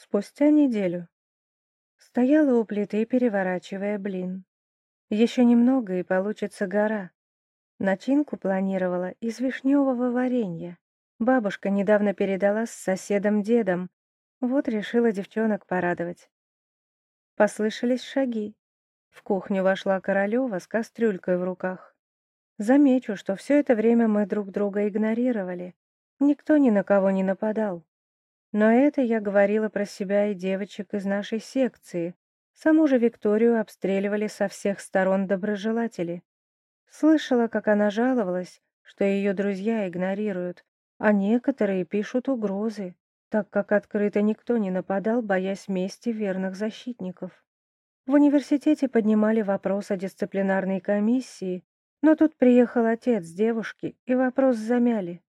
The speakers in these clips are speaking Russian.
Спустя неделю. Стояла у плиты, переворачивая блин. Еще немного, и получится гора. Начинку планировала из вишневого варенья. Бабушка недавно передала с соседом-дедом. Вот решила девчонок порадовать. Послышались шаги. В кухню вошла Королева с кастрюлькой в руках. Замечу, что все это время мы друг друга игнорировали. Никто ни на кого не нападал. Но это я говорила про себя и девочек из нашей секции. Саму же Викторию обстреливали со всех сторон доброжелатели. Слышала, как она жаловалась, что ее друзья игнорируют, а некоторые пишут угрозы, так как открыто никто не нападал, боясь мести верных защитников. В университете поднимали вопрос о дисциплинарной комиссии, но тут приехал отец девушки, и вопрос замяли.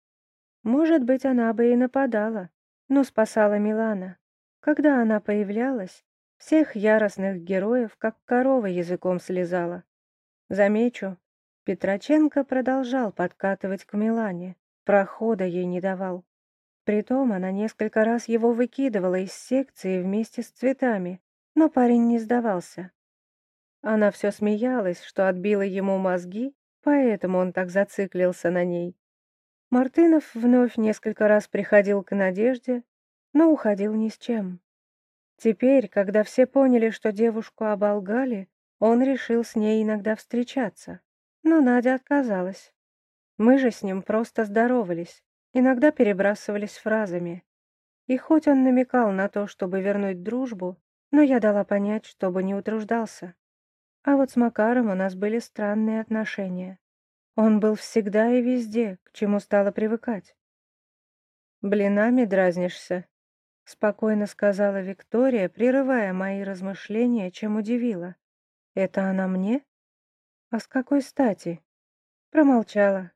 Может быть, она бы и нападала, но спасала Милана. Когда она появлялась, всех яростных героев как корова языком слезала. Замечу, Петроченко продолжал подкатывать к Милане, прохода ей не давал. Притом она несколько раз его выкидывала из секции вместе с цветами, но парень не сдавался. Она все смеялась, что отбила ему мозги, поэтому он так зациклился на ней. Мартынов вновь несколько раз приходил к Надежде, но уходил ни с чем. Теперь, когда все поняли, что девушку оболгали, он решил с ней иногда встречаться. Но Надя отказалась. Мы же с ним просто здоровались, иногда перебрасывались фразами. И хоть он намекал на то, чтобы вернуть дружбу, но я дала понять, чтобы не утруждался. А вот с Макаром у нас были странные отношения. Он был всегда и везде, к чему стало привыкать. «Блинами дразнишься?» — спокойно сказала Виктория, прерывая мои размышления, чем удивила. «Это она мне? А с какой стати?» Промолчала.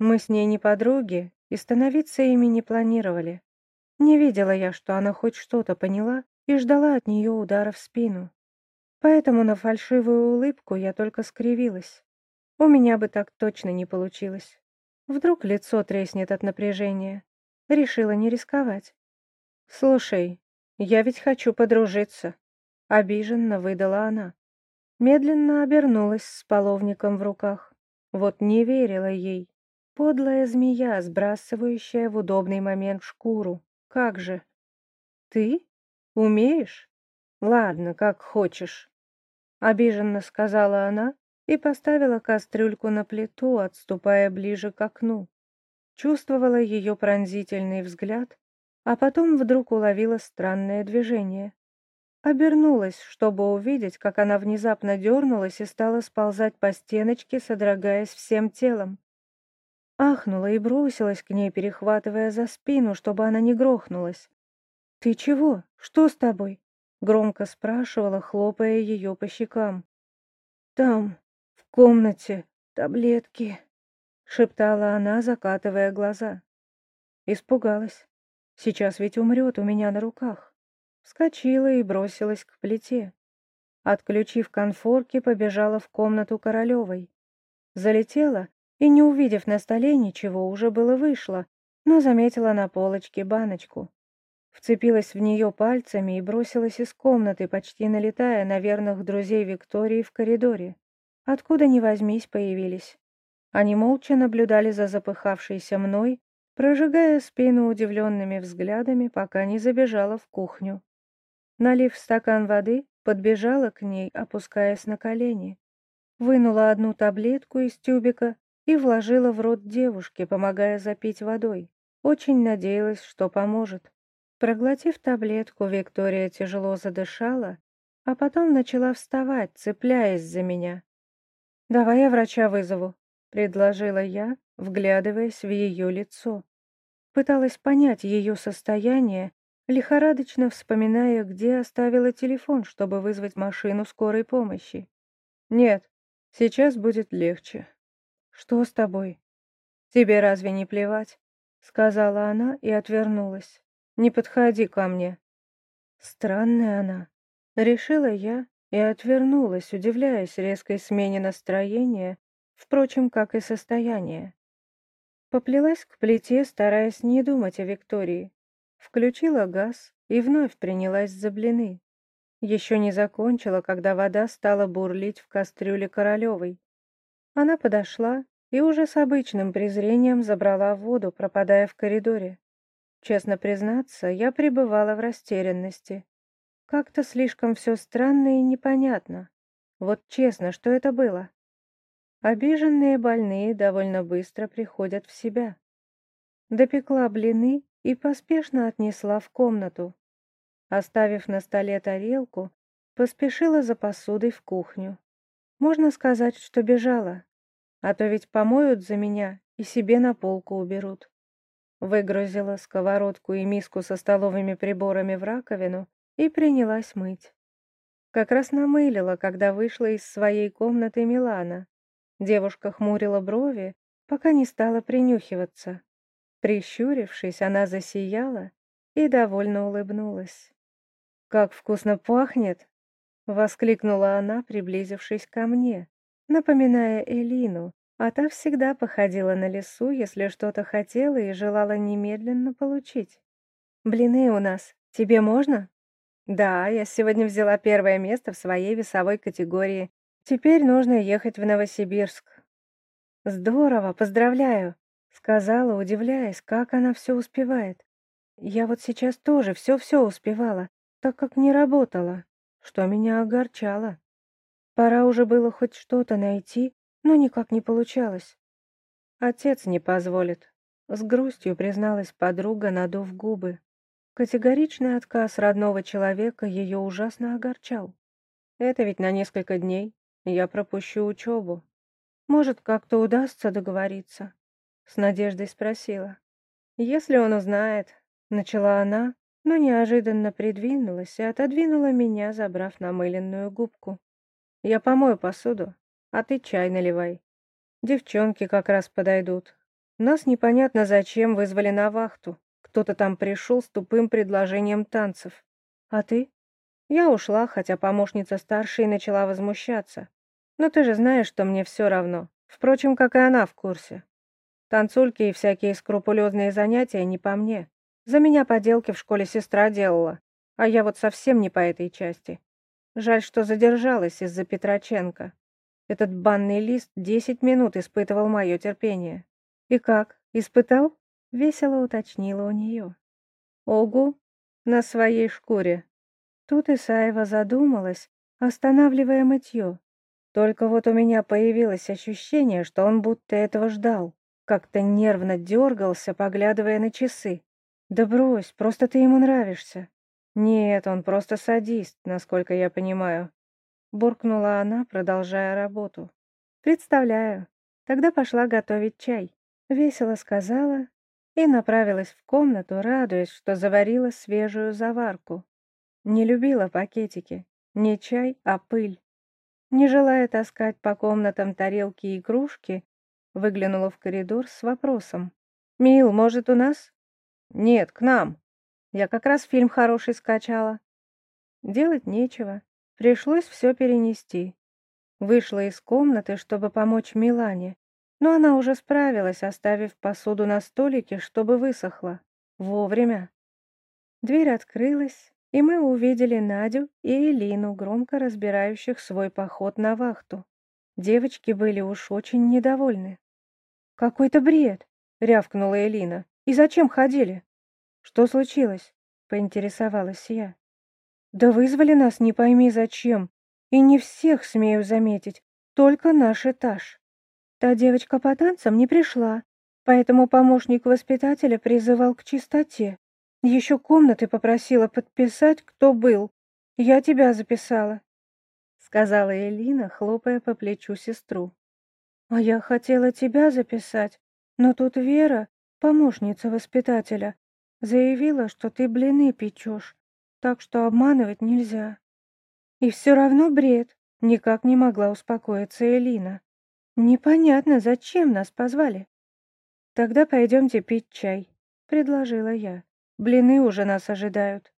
Мы с ней не подруги, и становиться ими не планировали. Не видела я, что она хоть что-то поняла и ждала от нее удара в спину. Поэтому на фальшивую улыбку я только скривилась. У меня бы так точно не получилось. Вдруг лицо треснет от напряжения. Решила не рисковать. «Слушай, я ведь хочу подружиться», — обиженно выдала она. Медленно обернулась с половником в руках. Вот не верила ей. Подлая змея, сбрасывающая в удобный момент шкуру. Как же? «Ты? Умеешь? Ладно, как хочешь», — обиженно сказала она и поставила кастрюльку на плиту, отступая ближе к окну. Чувствовала ее пронзительный взгляд, а потом вдруг уловила странное движение. Обернулась, чтобы увидеть, как она внезапно дернулась и стала сползать по стеночке, содрогаясь всем телом. Ахнула и бросилась к ней, перехватывая за спину, чтобы она не грохнулась. «Ты чего? Что с тобой?» — громко спрашивала, хлопая ее по щекам. «Там, комнате, таблетки», — шептала она, закатывая глаза. Испугалась. Сейчас ведь умрет у меня на руках. Вскочила и бросилась к плите. Отключив конфорки, побежала в комнату Королевой. Залетела и, не увидев на столе ничего, уже было вышла, но заметила на полочке баночку. Вцепилась в нее пальцами и бросилась из комнаты, почти налетая на верных друзей Виктории в коридоре. Откуда ни возьмись появились. Они молча наблюдали за запыхавшейся мной, прожигая спину удивленными взглядами, пока не забежала в кухню. Налив стакан воды, подбежала к ней, опускаясь на колени. Вынула одну таблетку из тюбика и вложила в рот девушке, помогая запить водой. Очень надеялась, что поможет. Проглотив таблетку, Виктория тяжело задышала, а потом начала вставать, цепляясь за меня. «Давай я врача вызову», — предложила я, вглядываясь в ее лицо. Пыталась понять ее состояние, лихорадочно вспоминая, где оставила телефон, чтобы вызвать машину скорой помощи. «Нет, сейчас будет легче». «Что с тобой?» «Тебе разве не плевать?» — сказала она и отвернулась. Не подходи ко мне». Странная она. Решила я и отвернулась, удивляясь резкой смене настроения, впрочем, как и состояния. Поплелась к плите, стараясь не думать о Виктории. Включила газ и вновь принялась за блины. Еще не закончила, когда вода стала бурлить в кастрюле Королевой. Она подошла и уже с обычным презрением забрала воду, пропадая в коридоре. Честно признаться, я пребывала в растерянности. Как-то слишком все странно и непонятно. Вот честно, что это было? Обиженные больные довольно быстро приходят в себя. Допекла блины и поспешно отнесла в комнату. Оставив на столе тарелку, поспешила за посудой в кухню. Можно сказать, что бежала, а то ведь помоют за меня и себе на полку уберут. Выгрузила сковородку и миску со столовыми приборами в раковину и принялась мыть. Как раз намылила, когда вышла из своей комнаты Милана. Девушка хмурила брови, пока не стала принюхиваться. Прищурившись, она засияла и довольно улыбнулась. «Как вкусно пахнет!» — воскликнула она, приблизившись ко мне, напоминая Элину, а та всегда походила на лесу, если что-то хотела и желала немедленно получить. «Блины у нас. Тебе можно?» «Да, я сегодня взяла первое место в своей весовой категории. Теперь нужно ехать в Новосибирск». «Здорово, поздравляю!» — сказала, удивляясь, как она все успевает. «Я вот сейчас тоже все-все успевала, так как не работала, что меня огорчало. Пора уже было хоть что-то найти, но никак не получалось. Отец не позволит. С грустью призналась подруга, надув губы. Категоричный отказ родного человека ее ужасно огорчал. Это ведь на несколько дней. Я пропущу учебу. Может, как-то удастся договориться? С надеждой спросила. Если он узнает, начала она, но неожиданно придвинулась и отодвинула меня, забрав намыленную губку. «Я помою посуду, а ты чай наливай. Девчонки как раз подойдут. Нас непонятно зачем вызвали на вахту. Кто-то там пришел с тупым предложением танцев. А ты?» Я ушла, хотя помощница старшей начала возмущаться. «Но ты же знаешь, что мне все равно. Впрочем, как и она в курсе. Танцульки и всякие скрупулезные занятия не по мне. За меня поделки в школе сестра делала, а я вот совсем не по этой части. Жаль, что задержалась из-за Петроченко. Этот банный лист десять минут испытывал мое терпение. И как, испытал? Весело уточнила у нее. Огу, на своей шкуре. Тут Исаева задумалась, останавливая мытье. Только вот у меня появилось ощущение, что он будто этого ждал. Как-то нервно дергался, поглядывая на часы. «Да брось, просто ты ему нравишься». «Нет, он просто садист, насколько я понимаю», — буркнула она, продолжая работу. «Представляю. Тогда пошла готовить чай», — весело сказала и направилась в комнату, радуясь, что заварила свежую заварку. Не любила пакетики, не чай, а пыль. Не желая таскать по комнатам тарелки и кружки, выглянула в коридор с вопросом. «Мил, может, у нас?» «Нет, к нам. Я как раз фильм хороший скачала». Делать нечего. Пришлось все перенести. Вышла из комнаты, чтобы помочь Милане, но она уже справилась, оставив посуду на столике, чтобы высохла. Вовремя. Дверь открылась, и мы увидели Надю и Элину, громко разбирающих свой поход на вахту. Девочки были уж очень недовольны. «Какой-то бред!» — рявкнула Элина. И зачем ходили? Что случилось? Поинтересовалась я. Да вызвали нас не пойми зачем. И не всех, смею заметить, только наш этаж. Та девочка по танцам не пришла, поэтому помощник воспитателя призывал к чистоте. Еще комнаты попросила подписать, кто был. Я тебя записала, — сказала Элина, хлопая по плечу сестру. А я хотела тебя записать, но тут Вера помощница воспитателя, заявила, что ты блины печешь, так что обманывать нельзя. И все равно бред, никак не могла успокоиться Элина. Непонятно, зачем нас позвали. Тогда пойдемте пить чай, предложила я. Блины уже нас ожидают.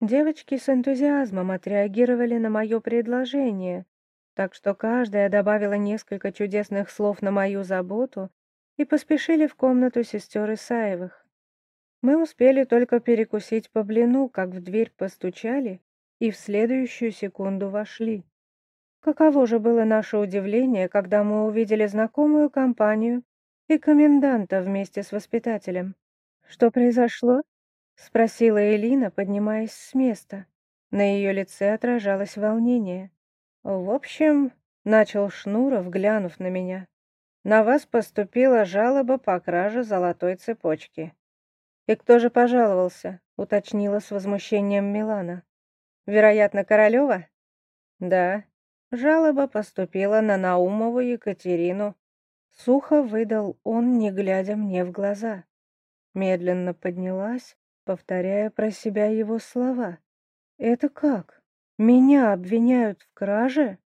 Девочки с энтузиазмом отреагировали на мое предложение, так что каждая добавила несколько чудесных слов на мою заботу и поспешили в комнату сестер Исаевых. Мы успели только перекусить по блину, как в дверь постучали и в следующую секунду вошли. Каково же было наше удивление, когда мы увидели знакомую компанию и коменданта вместе с воспитателем. «Что произошло?» — спросила Элина, поднимаясь с места. На ее лице отражалось волнение. «В общем, Начал Шнуров, глянув на меня. «На вас поступила жалоба по краже золотой цепочки». «И кто же пожаловался?» — уточнила с возмущением Милана. «Вероятно, Королева?» «Да. Жалоба поступила на Наумову Екатерину». Сухо выдал он, не глядя мне в глаза. Медленно поднялась, повторяя про себя его слова. «Это как? Меня обвиняют в краже?»